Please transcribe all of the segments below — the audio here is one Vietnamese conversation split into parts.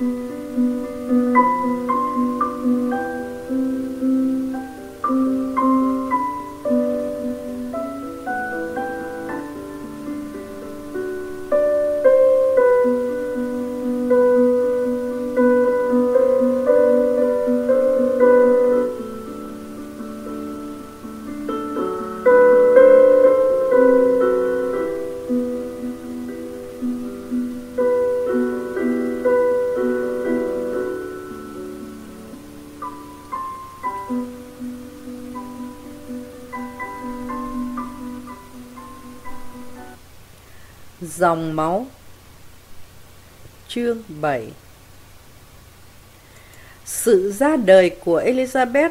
Mm-hmm. Dòng máu Chương 7 Sự ra đời của Elizabeth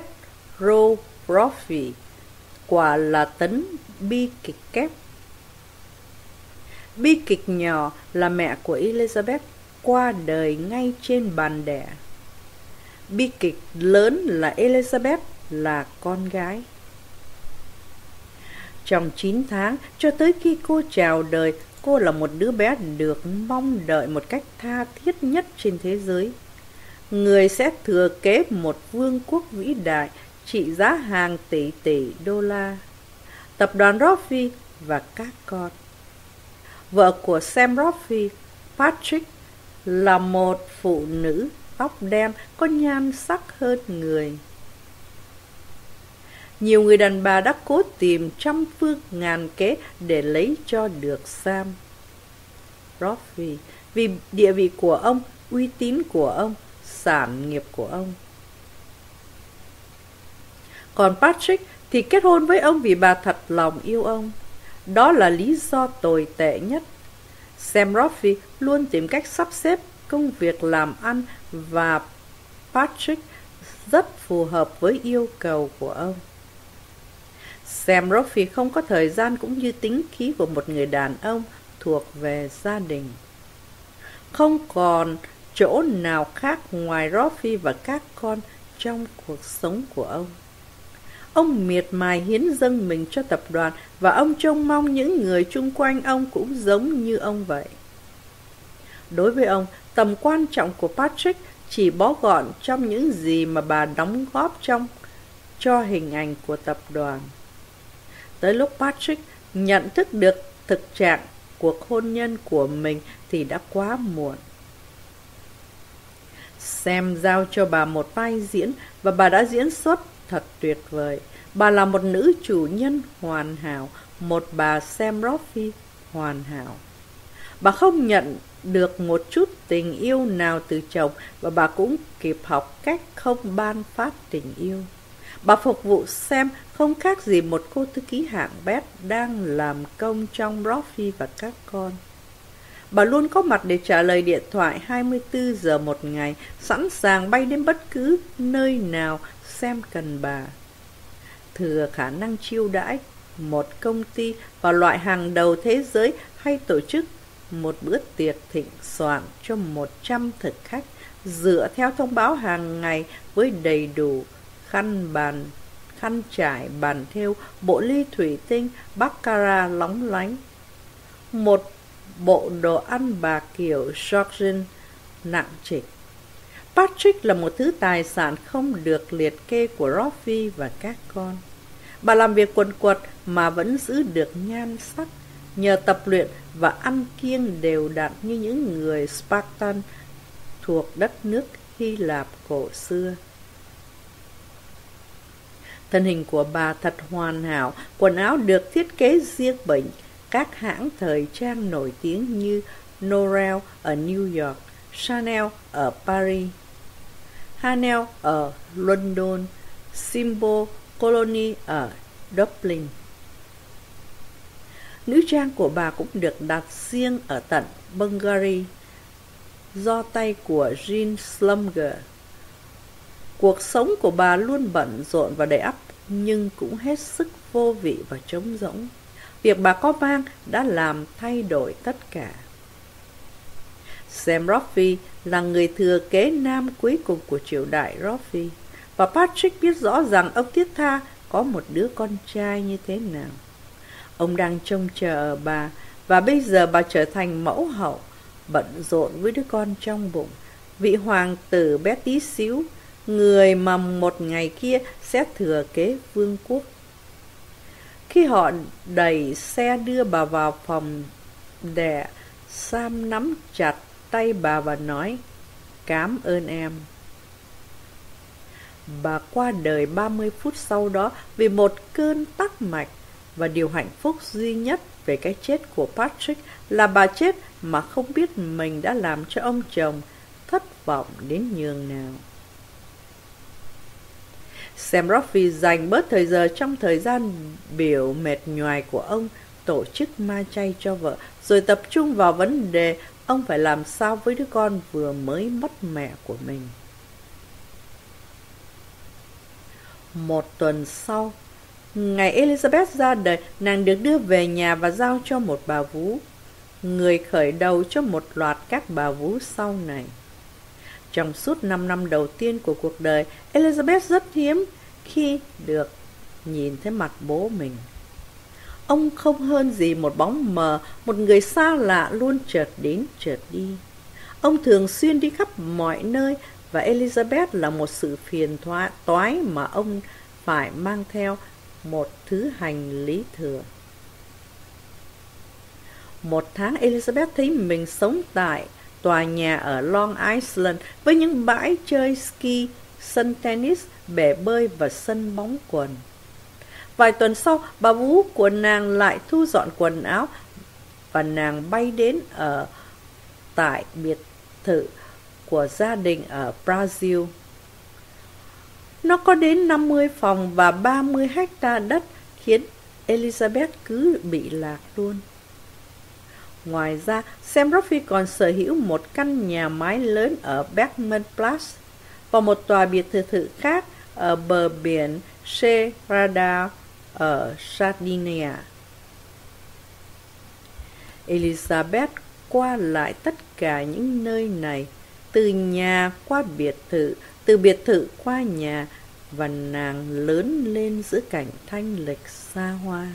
Rowe Brophy quả là tấn bi kịch kép. Bi kịch nhỏ là mẹ của Elizabeth qua đời ngay trên bàn đẻ. Bi kịch lớn là Elizabeth là con gái. Trong 9 tháng, cho tới khi cô chào đời, Cô là một đứa bé được mong đợi một cách tha thiết nhất trên thế giới. Người sẽ thừa kế một vương quốc vĩ đại trị giá hàng tỷ tỷ đô la. Tập đoàn Roffey và các con. Vợ của Sam Roffey, Patrick, là một phụ nữ tóc đen có nhan sắc hơn người. Nhiều người đàn bà đã cố tìm trăm phương ngàn kế để lấy cho được Sam. Roffy, vì địa vị của ông, uy tín của ông, sản nghiệp của ông. Còn Patrick thì kết hôn với ông vì bà thật lòng yêu ông. Đó là lý do tồi tệ nhất. Sam Roffy luôn tìm cách sắp xếp công việc làm ăn và Patrick rất phù hợp với yêu cầu của ông. Sam Roffey không có thời gian cũng như tính khí của một người đàn ông thuộc về gia đình. Không còn chỗ nào khác ngoài Roffey và các con trong cuộc sống của ông. Ông miệt mài hiến dâng mình cho tập đoàn và ông trông mong những người chung quanh ông cũng giống như ông vậy. Đối với ông, tầm quan trọng của Patrick chỉ bó gọn trong những gì mà bà đóng góp trong cho hình ảnh của tập đoàn. Tới lúc Patrick nhận thức được thực trạng cuộc hôn nhân của mình thì đã quá muộn. Sam giao cho bà một vai diễn và bà đã diễn xuất thật tuyệt vời. Bà là một nữ chủ nhân hoàn hảo, một bà Sam Roffey hoàn hảo. Bà không nhận được một chút tình yêu nào từ chồng và bà cũng kịp học cách không ban phát tình yêu. Bà phục vụ Sam không khác gì một cô thư ký hạng bét đang làm công trong Roffy và các con. Bà luôn có mặt để trả lời điện thoại 24 giờ một ngày, sẵn sàng bay đến bất cứ nơi nào xem cần bà. Thừa khả năng chiêu đãi một công ty và loại hàng đầu thế giới hay tổ chức một bữa tiệc thịnh soạn cho 100 thực khách dựa theo thông báo hàng ngày với đầy đủ khăn bàn khăn trải, bàn thêu, bộ ly thủy tinh, baccara lóng lánh. Một bộ đồ ăn bà kiểu Georgian nặng trịch. Patrick là một thứ tài sản không được liệt kê của Roffy và các con. Bà làm việc quần quật mà vẫn giữ được nhan sắc, nhờ tập luyện và ăn kiêng đều đặn như những người Spartan thuộc đất nước Hy Lạp cổ xưa. Thân hình của bà thật hoàn hảo, quần áo được thiết kế riêng bởi các hãng thời trang nổi tiếng như Norel ở New York, Chanel ở Paris, Hanel ở London, Simbo Colony ở Dublin. Nữ trang của bà cũng được đặt riêng ở tận Bungary do tay của Jean Slumger. Cuộc sống của bà luôn bận rộn và đầy ắp nhưng cũng hết sức vô vị và trống rỗng. Việc bà có mang đã làm thay đổi tất cả. Sam Roffey là người thừa kế nam cuối cùng của triều đại Roffey và Patrick biết rõ rằng ông Tiết Tha có một đứa con trai như thế nào. Ông đang trông chờ bà và bây giờ bà trở thành mẫu hậu, bận rộn với đứa con trong bụng vị hoàng tử bé tí xíu, người mà một ngày kia sẽ thừa kế vương quốc. Khi họ đẩy xe đưa bà vào phòng đẻ, Sam nắm chặt tay bà và nói, Cám ơn em. Bà qua đời 30 phút sau đó vì một cơn tắc mạch và điều hạnh phúc duy nhất về cái chết của Patrick là bà chết mà không biết mình đã làm cho ông chồng thất vọng đến nhường nào. Sam Roffey dành bớt thời giờ trong thời gian biểu mệt nhoài của ông tổ chức ma chay cho vợ, rồi tập trung vào vấn đề ông phải làm sao với đứa con vừa mới mất mẹ của mình. Một tuần sau, ngày Elizabeth ra đời, nàng được đưa về nhà và giao cho một bà vú, người khởi đầu cho một loạt các bà vú sau này. Trong suốt 5 năm đầu tiên của cuộc đời, Elizabeth rất hiếm khi được nhìn thấy mặt bố mình. Ông không hơn gì một bóng mờ, một người xa lạ luôn chợt đến chợt đi. Ông thường xuyên đi khắp mọi nơi và Elizabeth là một sự phiền thoái, toái mà ông phải mang theo một thứ hành lý thừa. Một tháng Elizabeth thấy mình sống tại tòa nhà ở Long Island với những bãi chơi ski, sân tennis, bể bơi và sân bóng quần. Vài tuần sau, bà vú của nàng lại thu dọn quần áo và nàng bay đến ở tại biệt thự của gia đình ở Brazil. Nó có đến 50 phòng và 30 hecta đất khiến Elizabeth cứ bị lạc luôn. Ngoài ra, Sam Roffey còn sở hữu một căn nhà mái lớn ở Beckman Place và một tòa biệt thự thự khác ở bờ biển Serrada ở Sardinia. Elizabeth qua lại tất cả những nơi này, từ nhà qua biệt thự, từ biệt thự qua nhà, và nàng lớn lên giữa cảnh thanh lịch xa hoa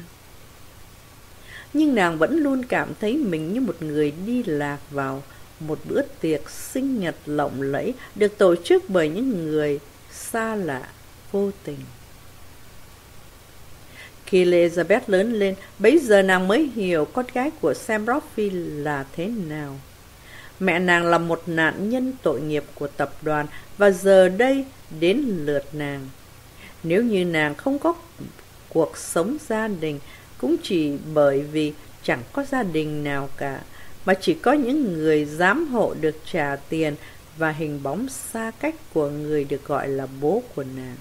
nhưng nàng vẫn luôn cảm thấy mình như một người đi lạc vào một bữa tiệc sinh nhật lộng lẫy được tổ chức bởi những người xa lạ, vô tình. Khi Elizabeth lớn lên, bấy giờ nàng mới hiểu con gái của Sam Rockville là thế nào. Mẹ nàng là một nạn nhân tội nghiệp của tập đoàn và giờ đây đến lượt nàng. Nếu như nàng không có cuộc sống gia đình cũng chỉ bởi vì chẳng có gia đình nào cả, mà chỉ có những người giám hộ được trả tiền và hình bóng xa cách của người được gọi là bố của nàng.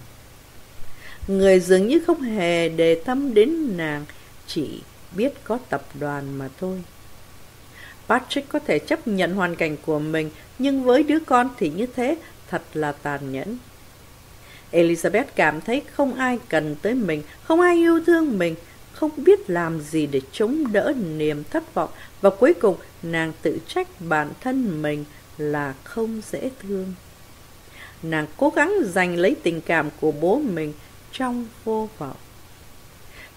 Người dường như không hề đề tâm đến nàng, chỉ biết có tập đoàn mà thôi. Patrick có thể chấp nhận hoàn cảnh của mình, nhưng với đứa con thì như thế thật là tàn nhẫn. Elizabeth cảm thấy không ai cần tới mình, không ai yêu thương mình, không biết làm gì để chống đỡ niềm thất vọng và cuối cùng nàng tự trách bản thân mình là không dễ thương. Nàng cố gắng giành lấy tình cảm của bố mình trong vô vọng.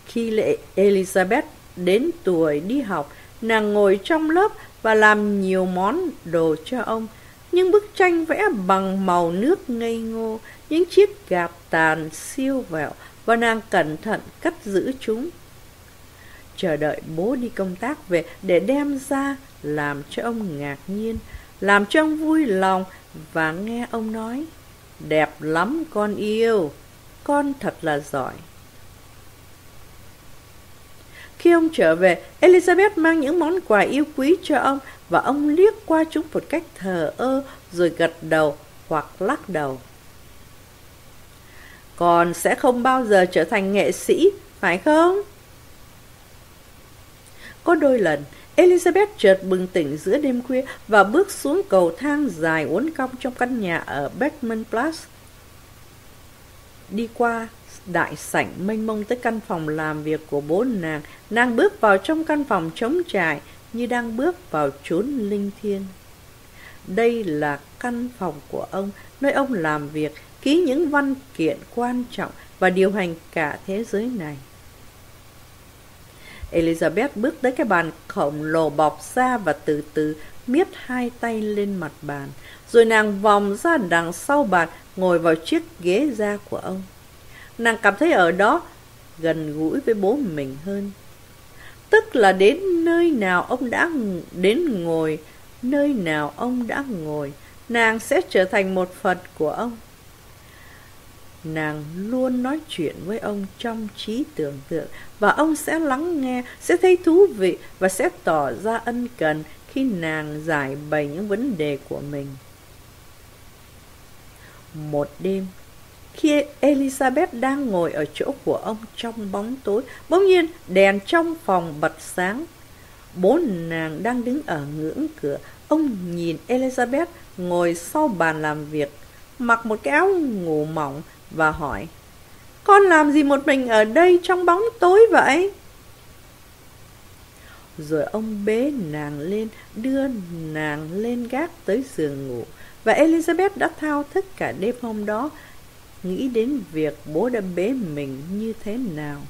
Khi lệ Elizabeth đến tuổi đi học, nàng ngồi trong lớp và làm nhiều món đồ cho ông. Những bức tranh vẽ bằng màu nước ngây ngô, những chiếc gạp tàn siêu vẹo và nàng cẩn thận cất giữ chúng chờ đợi bố đi công tác về để đem ra làm cho ông ngạc nhiên, làm cho ông vui lòng và nghe ông nói, đẹp lắm con yêu, con thật là giỏi. Khi ông trở về, Elizabeth mang những món quà yêu quý cho ông và ông liếc qua chúng một cách thờ ơ rồi gật đầu hoặc lắc đầu. Con sẽ không bao giờ trở thành nghệ sĩ, phải không? Có đôi lần, Elizabeth chợt bừng tỉnh giữa đêm khuya và bước xuống cầu thang dài uốn cong trong căn nhà ở Beckman Place. Đi qua đại sảnh mênh mông tới căn phòng làm việc của bố nàng, nàng bước vào trong căn phòng trống trải như đang bước vào chốn linh thiêng. Đây là căn phòng của ông, nơi ông làm việc, ký những văn kiện quan trọng và điều hành cả thế giới này. Elizabeth bước tới cái bàn khổng lồ bọc ra và từ từ miết hai tay lên mặt bàn. Rồi nàng vòng ra đằng sau bàn, ngồi vào chiếc ghế da của ông. Nàng cảm thấy ở đó gần gũi với bố mình hơn. Tức là đến nơi nào ông đã đến ngồi, nơi nào ông đã ngồi, nàng sẽ trở thành một phần của ông. Nàng luôn nói chuyện với ông trong trí tưởng tượng và ông sẽ lắng nghe, sẽ thấy thú vị và sẽ tỏ ra ân cần khi nàng giải bày những vấn đề của mình. Một đêm, khi Elizabeth đang ngồi ở chỗ của ông trong bóng tối, bỗng nhiên đèn trong phòng bật sáng. Bố nàng đang đứng ở ngưỡng cửa, ông nhìn Elizabeth ngồi sau bàn làm việc, mặc một cái áo ngủ mỏng và hỏi Con làm gì một mình ở đây trong bóng tối vậy? Rồi ông bế nàng lên, đưa nàng lên gác tới giường ngủ. Và Elizabeth đã thao thức cả đêm hôm đó, nghĩ đến việc bố đã bế mình như thế nào.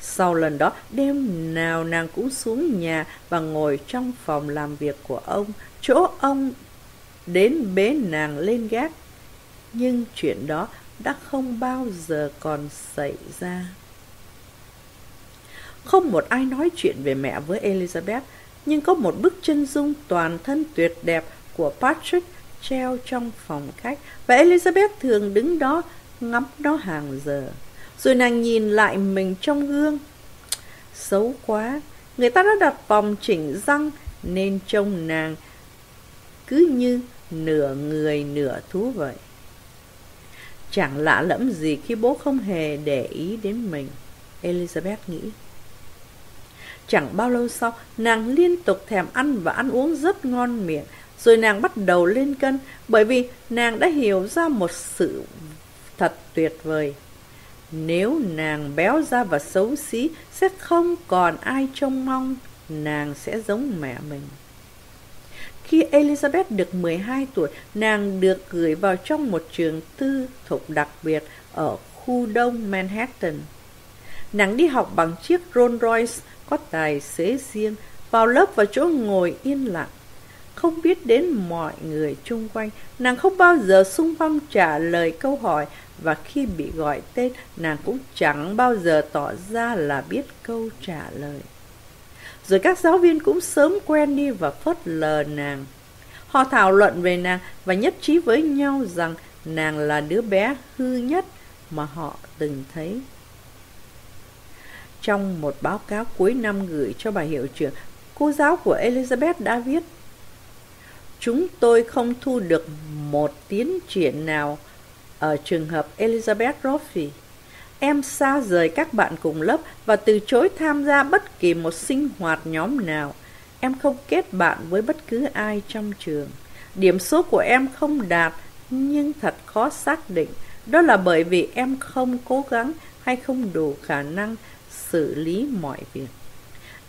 Sau lần đó, đêm nào nàng cũng xuống nhà và ngồi trong phòng làm việc của ông, chỗ ông đến bế nàng lên gác. Nhưng chuyện đó đã không bao giờ còn xảy ra. Không một ai nói chuyện về mẹ với Elizabeth, nhưng có một bức chân dung toàn thân tuyệt đẹp của Patrick treo trong phòng khách và Elizabeth thường đứng đó ngắm nó hàng giờ. Rồi nàng nhìn lại mình trong gương. Xấu quá, người ta đã đặt vòng chỉnh răng nên trông nàng cứ như nửa người nửa thú vậy. Chẳng lạ lẫm gì khi bố không hề để ý đến mình, Elizabeth nghĩ. Chẳng bao lâu sau, nàng liên tục thèm ăn và ăn uống rất ngon miệng, rồi nàng bắt đầu lên cân bởi vì nàng đã hiểu ra một sự thật tuyệt vời. Nếu nàng béo ra và xấu xí, sẽ không còn ai trông mong nàng sẽ giống mẹ mình. Khi Elizabeth được 12 tuổi, nàng được gửi vào trong một trường tư thục đặc biệt ở khu đông Manhattan. Nàng đi học bằng chiếc Rolls Royce có tài xế riêng, vào lớp và chỗ ngồi yên lặng. Không biết đến mọi người chung quanh, nàng không bao giờ sung phong trả lời câu hỏi và khi bị gọi tên, nàng cũng chẳng bao giờ tỏ ra là biết câu trả lời. Rồi các giáo viên cũng sớm quen đi và phớt lờ nàng. Họ thảo luận về nàng và nhất trí với nhau rằng nàng là đứa bé hư nhất mà họ từng thấy. Trong một báo cáo cuối năm gửi cho bà hiệu trưởng, cô giáo của Elizabeth đã viết Chúng tôi không thu được một tiến triển nào ở trường hợp Elizabeth Roffey. Em xa rời các bạn cùng lớp và từ chối tham gia bất kỳ một sinh hoạt nhóm nào. Em không kết bạn với bất cứ ai trong trường. Điểm số của em không đạt, nhưng thật khó xác định. Đó là bởi vì em không cố gắng hay không đủ khả năng xử lý mọi việc.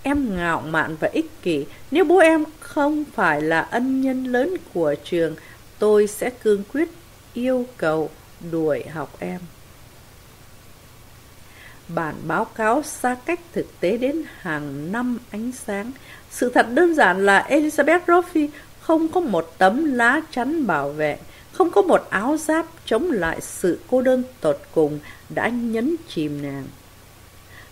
Em ngạo mạn và ích kỷ. Nếu bố em không phải là ân nhân lớn của trường, tôi sẽ cương quyết yêu cầu đuổi học em. Bản báo cáo xa cách thực tế đến hàng năm ánh sáng. Sự thật đơn giản là Elizabeth Roffey không có một tấm lá chắn bảo vệ, không có một áo giáp chống lại sự cô đơn tột cùng đã nhấn chìm nàng.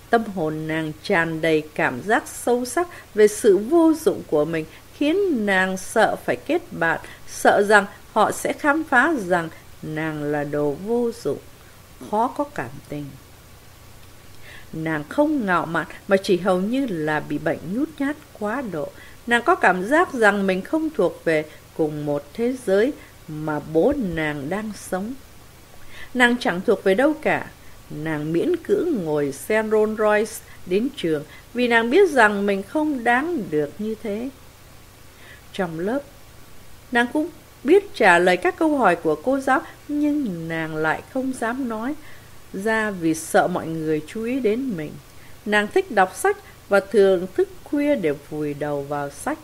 Tâm hồn nàng tràn đầy cảm giác sâu sắc về sự vô dụng của mình, khiến nàng sợ phải kết bạn, sợ rằng họ sẽ khám phá rằng nàng là đồ vô dụng, khó có cảm tình. Nàng không ngạo mạn mà chỉ hầu như là bị bệnh nhút nhát quá độ. Nàng có cảm giác rằng mình không thuộc về cùng một thế giới mà bố nàng đang sống. Nàng chẳng thuộc về đâu cả. Nàng miễn cưỡng ngồi xe Rolls Royce đến trường vì nàng biết rằng mình không đáng được như thế. Trong lớp, nàng cũng biết trả lời các câu hỏi của cô giáo nhưng nàng lại không dám nói ra vì sợ mọi người chú ý đến mình. Nàng thích đọc sách và thường thức khuya để vùi đầu vào sách.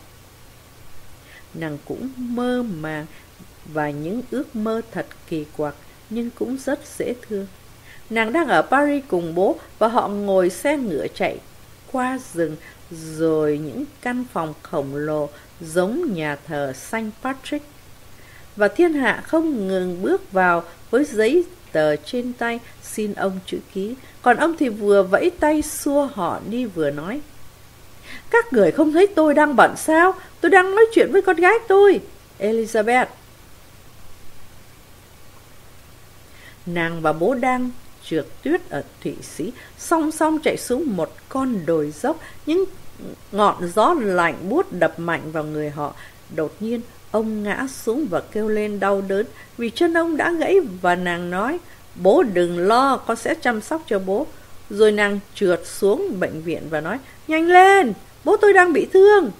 Nàng cũng mơ màng và những ước mơ thật kỳ quặc, nhưng cũng rất dễ thương. Nàng đang ở Paris cùng bố và họ ngồi xe ngựa chạy qua rừng, rồi những căn phòng khổng lồ giống nhà thờ Saint Patrick. Và thiên hạ không ngừng bước vào với giấy tờ trên tay xin ông chữ ký. Còn ông thì vừa vẫy tay xua họ đi vừa nói. Các người không thấy tôi đang bận sao? Tôi đang nói chuyện với con gái tôi. Elizabeth. Nàng và bố đang trượt tuyết ở Thụy Sĩ, song song chạy xuống một con đồi dốc, những ngọn gió lạnh buốt đập mạnh vào người họ. Đột nhiên, ông ngã xuống và kêu lên đau đớn vì chân ông đã gãy và nàng nói, bố đừng lo, con sẽ chăm sóc cho bố. Rồi nàng trượt xuống bệnh viện và nói, nhanh lên, bố tôi đang bị thương.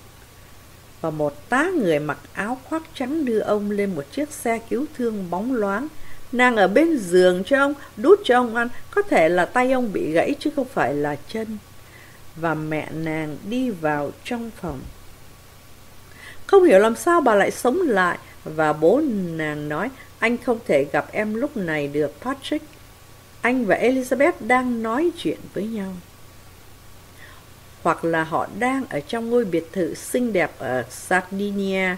Và một tá người mặc áo khoác trắng đưa ông lên một chiếc xe cứu thương bóng loáng. Nàng ở bên giường cho ông, đút cho ông ăn, có thể là tay ông bị gãy chứ không phải là chân. Và mẹ nàng đi vào trong phòng. Không hiểu làm sao bà lại sống lại, và bố nàng nói, anh không thể gặp em lúc này được, Patrick. Anh và Elizabeth đang nói chuyện với nhau. Hoặc là họ đang ở trong ngôi biệt thự xinh đẹp ở Sardinia,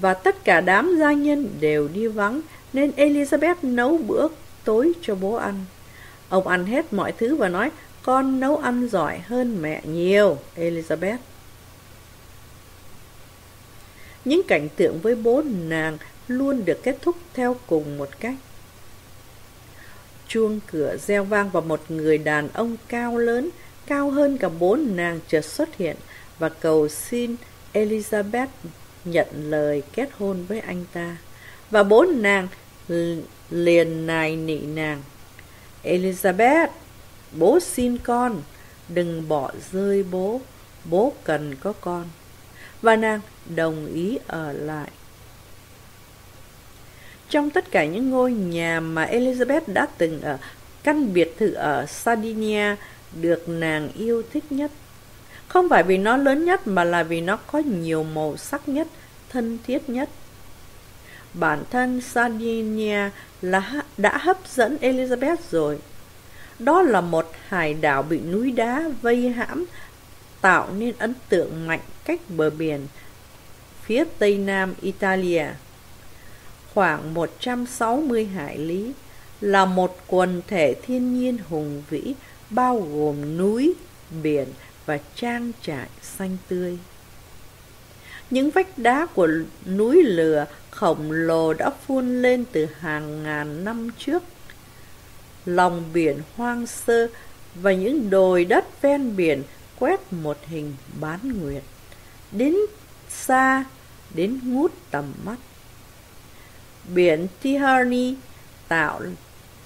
và tất cả đám gia nhân đều đi vắng, nên Elizabeth nấu bữa tối cho bố ăn. Ông ăn hết mọi thứ và nói, con nấu ăn giỏi hơn mẹ nhiều, Elizabeth. Những cảnh tượng với bố nàng luôn được kết thúc theo cùng một cách. Chuông cửa reo vang và một người đàn ông cao lớn, cao hơn cả bốn nàng chợt xuất hiện và cầu xin Elizabeth nhận lời kết hôn với anh ta. Và bốn nàng liền nài nị nàng. Elizabeth, bố xin con, đừng bỏ rơi bố, bố cần có con. Và nàng đồng ý ở lại. Trong tất cả những ngôi nhà mà Elizabeth đã từng ở, căn biệt thự ở Sardinia được nàng yêu thích nhất. Không phải vì nó lớn nhất mà là vì nó có nhiều màu sắc nhất, thân thiết nhất. Bản thân Sardinia là đã hấp dẫn Elizabeth rồi. Đó là một hải đảo bị núi đá vây hãm, tạo nên ấn tượng mạnh cách bờ biển phía tây nam Italia. Khoảng 160 hải lý là một quần thể thiên nhiên hùng vĩ bao gồm núi, biển và trang trại xanh tươi. Những vách đá của núi lửa khổng lồ đã phun lên từ hàng ngàn năm trước. Lòng biển hoang sơ và những đồi đất ven biển quét một hình bán nguyệt. Đến xa, đến ngút tầm mắt. Biển Tiharni tạo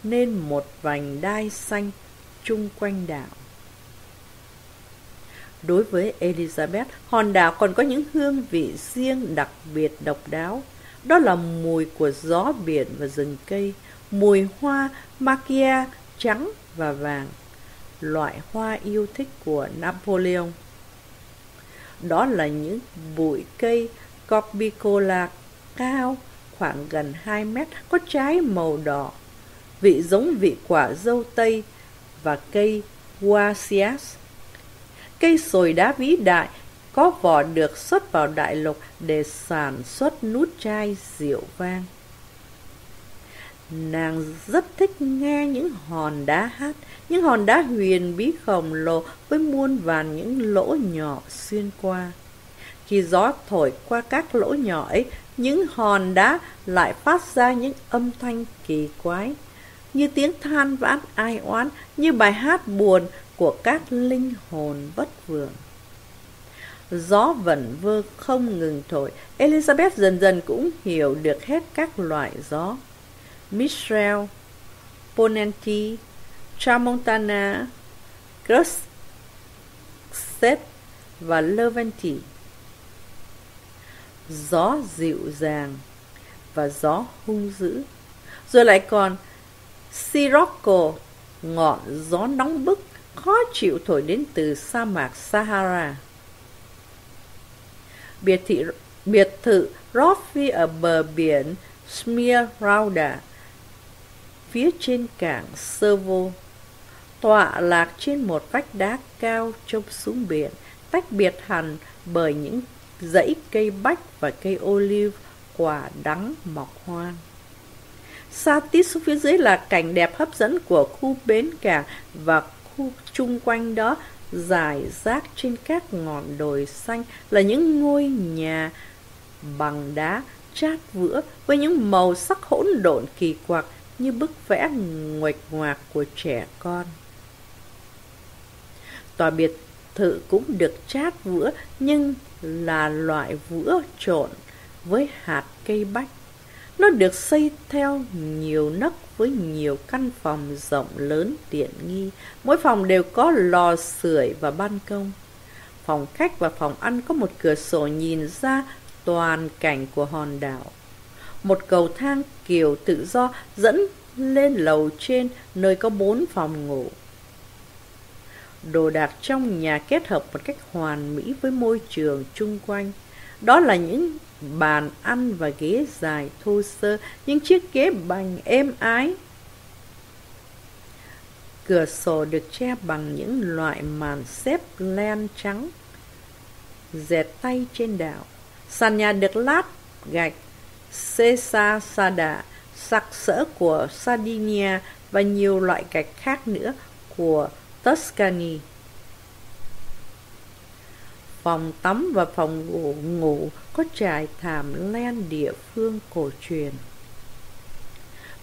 nên một vành đai xanh chung quanh đảo. Đối với Elizabeth, hòn đảo còn có những hương vị riêng đặc biệt độc đáo. Đó là mùi của gió biển và rừng cây, mùi hoa makia trắng và vàng, loại hoa yêu thích của Napoleon. Đó là những bụi cây Corbicola cao khoảng gần 2 mét có trái màu đỏ, vị giống vị quả dâu tây và cây Guasias. Cây sồi đá vĩ đại có vỏ được xuất vào đại lục để sản xuất nút chai rượu vang. Nàng rất thích nghe những hòn đá hát, những hòn đá huyền bí khổng lồ với muôn vàn những lỗ nhỏ xuyên qua. Khi gió thổi qua các lỗ nhỏ ấy, những hòn đá lại phát ra những âm thanh kỳ quái, như tiếng than vãn ai oán, như bài hát buồn của các linh hồn bất vượng. Gió vẩn vơ không ngừng thổi, Elizabeth dần dần cũng hiểu được hết các loại gió. Mistral, Ponenti, Tramontana, Grosset và Leventi. Gió dịu dàng và gió hung dữ. Rồi lại còn Sirocco, ngọn gió nóng bức, khó chịu thổi đến từ sa mạc Sahara. Biệt, thị, biệt thự Roffy ở bờ biển Smirauda phía trên cảng Servo. Tọa lạc trên một vách đá cao trông xuống biển, tách biệt hẳn bởi những dãy cây bách và cây olive quả đắng mọc hoang. Xa tít xuống phía dưới là cảnh đẹp hấp dẫn của khu bến cảng và khu chung quanh đó dài rác trên các ngọn đồi xanh là những ngôi nhà bằng đá chát vữa với những màu sắc hỗn độn kỳ quặc như bức vẽ nguệch ngoạc của trẻ con. Tòa biệt thự cũng được chát vữa nhưng là loại vữa trộn với hạt cây bách. Nó được xây theo nhiều nấc với nhiều căn phòng rộng lớn tiện nghi. Mỗi phòng đều có lò sưởi và ban công. Phòng khách và phòng ăn có một cửa sổ nhìn ra toàn cảnh của hòn đảo. Một cầu thang kiểu tự do dẫn lên lầu trên nơi có bốn phòng ngủ. Đồ đạc trong nhà kết hợp một cách hoàn mỹ với môi trường chung quanh. Đó là những bàn ăn và ghế dài thô sơ, những chiếc ghế bành êm ái. Cửa sổ được che bằng những loại màn xếp len trắng, dệt tay trên đảo. Sàn nhà được lát gạch, Cesa Sada, sặc sỡ của Sardinia và nhiều loại gạch khác nữa của Tuscany. Phòng tắm và phòng ngủ, ngủ có trải thảm len địa phương cổ truyền.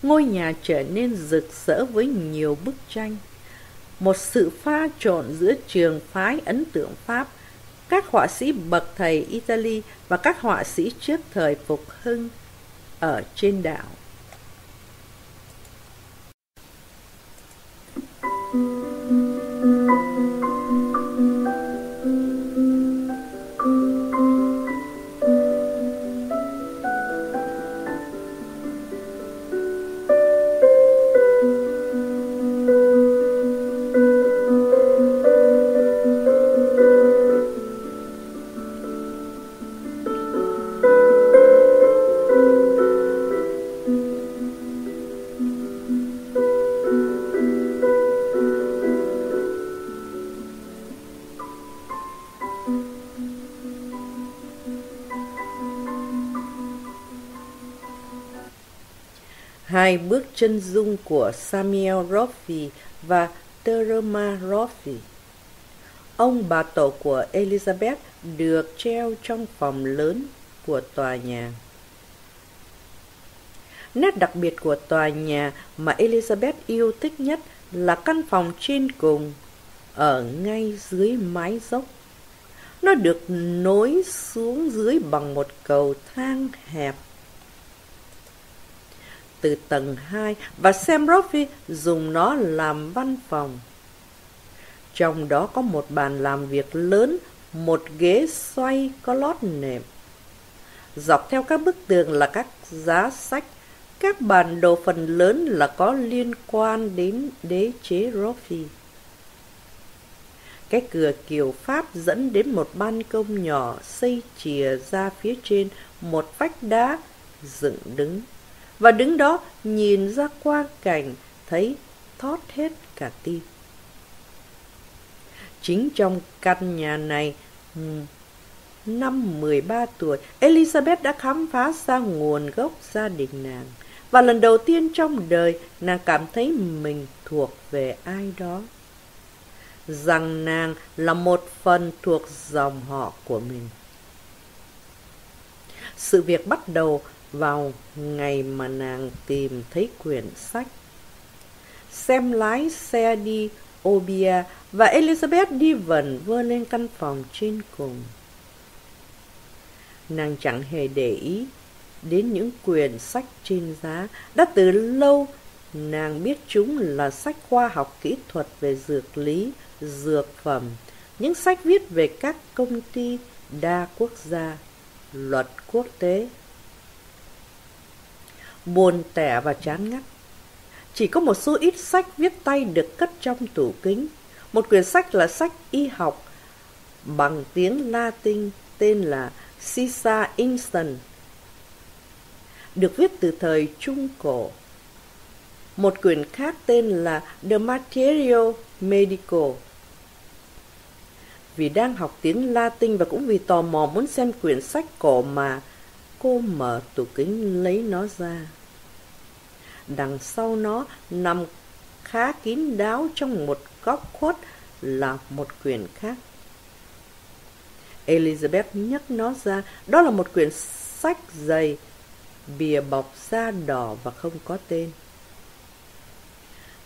Ngôi nhà trở nên rực rỡ với nhiều bức tranh. Một sự pha trộn giữa trường phái ấn tượng Pháp, các họa sĩ bậc thầy Italy và các họa sĩ trước thời phục hưng ở trên đảo. Hai bước chân dung của Samuel Roffey và Terma Roffey. Ông bà tổ của Elizabeth được treo trong phòng lớn của tòa nhà. Nét đặc biệt của tòa nhà mà Elizabeth yêu thích nhất là căn phòng trên cùng, ở ngay dưới mái dốc. Nó được nối xuống dưới bằng một cầu thang hẹp từ tầng 2 và Sam Roffey dùng nó làm văn phòng. Trong đó có một bàn làm việc lớn, một ghế xoay có lót nệm. Dọc theo các bức tường là các giá sách, các bản đồ phần lớn là có liên quan đến đế chế Roffey. Cái cửa kiểu Pháp dẫn đến một ban công nhỏ xây chìa ra phía trên một vách đá dựng đứng và đứng đó nhìn ra quang cảnh thấy thót hết cả tim. Chính trong căn nhà này, năm 13 tuổi, Elizabeth đã khám phá ra nguồn gốc gia đình nàng. Và lần đầu tiên trong đời, nàng cảm thấy mình thuộc về ai đó. Rằng nàng là một phần thuộc dòng họ của mình. Sự việc bắt đầu vào ngày mà nàng tìm thấy quyển sách. Xem lái xe đi Obia và Elizabeth đi vần vơ lên căn phòng trên cùng. Nàng chẳng hề để ý đến những quyển sách trên giá. Đã từ lâu nàng biết chúng là sách khoa học kỹ thuật về dược lý, dược phẩm, những sách viết về các công ty đa quốc gia, luật quốc tế buồn tẻ và chán ngắt. Chỉ có một số ít sách viết tay được cất trong tủ kính. Một quyển sách là sách y học bằng tiếng Latin tên là Sisa Instant, được viết từ thời Trung Cổ. Một quyển khác tên là The Material Medical. Vì đang học tiếng Latin và cũng vì tò mò muốn xem quyển sách cổ mà, cô mở tủ kính lấy nó ra. Đằng sau nó nằm khá kín đáo trong một góc khuất là một quyển khác. Elizabeth nhấc nó ra, đó là một quyển sách dày, bìa bọc da đỏ và không có tên.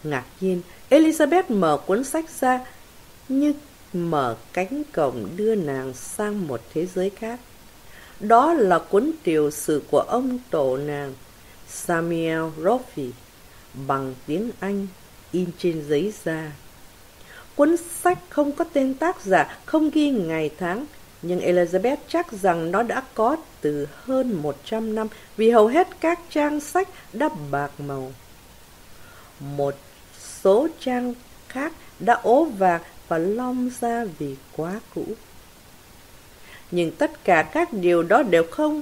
Ngạc nhiên, Elizabeth mở cuốn sách ra như mở cánh cổng đưa nàng sang một thế giới khác. Đó là cuốn tiểu sử của ông tổ nàng, Samuel Roffey, bằng tiếng Anh, in trên giấy da. Cuốn sách không có tên tác giả, không ghi ngày tháng, nhưng Elizabeth chắc rằng nó đã có từ hơn 100 năm vì hầu hết các trang sách đã bạc màu. Một số trang khác đã ố vàng và long ra vì quá cũ. Nhưng tất cả các điều đó đều không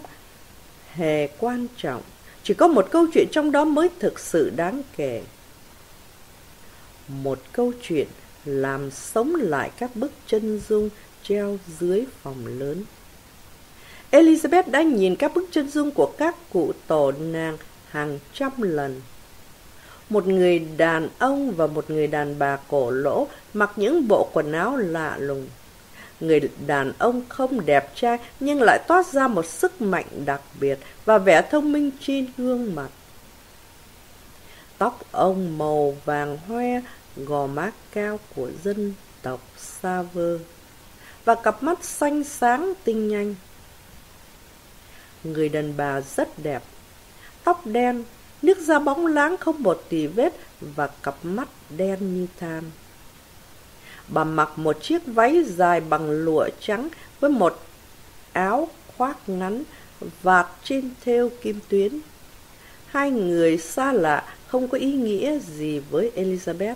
hề quan trọng. Chỉ có một câu chuyện trong đó mới thực sự đáng kể. Một câu chuyện làm sống lại các bức chân dung treo dưới phòng lớn. Elizabeth đã nhìn các bức chân dung của các cụ tổ nàng hàng trăm lần. Một người đàn ông và một người đàn bà cổ lỗ mặc những bộ quần áo lạ lùng. Người đàn ông không đẹp trai nhưng lại toát ra một sức mạnh đặc biệt và vẻ thông minh trên gương mặt. Tóc ông màu vàng hoe, gò má cao của dân tộc Saver và cặp mắt xanh sáng tinh nhanh. Người đàn bà rất đẹp, tóc đen, nước da bóng láng không một tì vết và cặp mắt đen như than. Bà mặc một chiếc váy dài bằng lụa trắng với một áo khoác ngắn vạt trên thêu kim tuyến. Hai người xa lạ không có ý nghĩa gì với Elizabeth.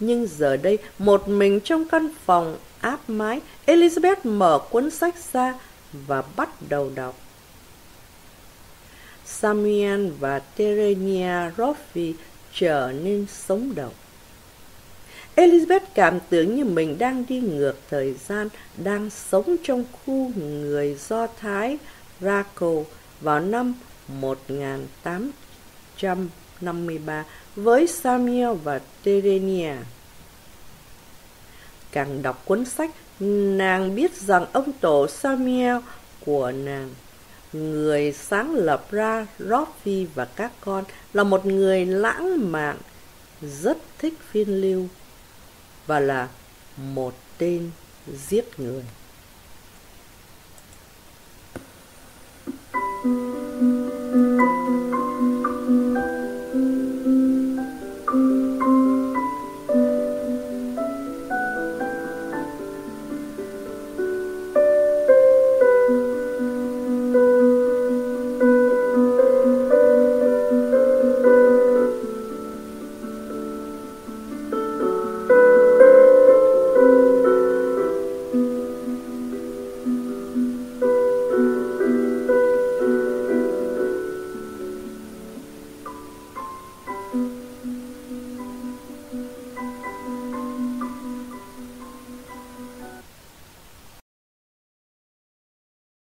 Nhưng giờ đây, một mình trong căn phòng áp mái, Elizabeth mở cuốn sách ra và bắt đầu đọc. Samuel và Terenia Roffey trở nên sống động. Elizabeth cảm tưởng như mình đang đi ngược thời gian, đang sống trong khu người Do Thái Raco vào năm 1853 với Samuel và Terenia. Càng đọc cuốn sách, nàng biết rằng ông tổ Samuel của nàng, người sáng lập ra Robbie và các con, là một người lãng mạn, rất thích phiên lưu và là một tên giết người.